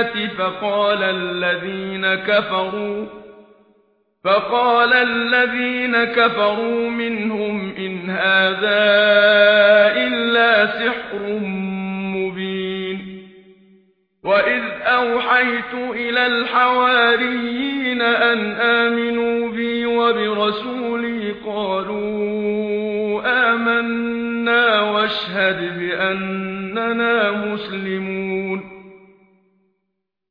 الآيات فَقَالَ الَّذِينَ كَفَرُوا فَقَالَ الَّذِينَ كَفَرُوا مِنْهُمْ إِنْ هَذَا إِلَّا سِحْرٌ مُبِينٌ. وَإِذْ أَوْحَيْتُ إِلَى الْحَوَارِيِّينَ أَنْ آمِنُوا بِي وَبِرَسُولِي قَالُوا آمَنَّا وَاشْهَدْ بِأَنَّنَا مُسْلِمُونَ.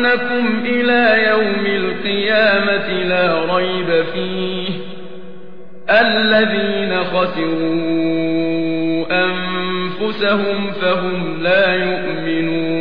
أنكم إلى يوم القيامة لا ريب فيه الذين خسروا أنفسهم فهم لا يؤمنون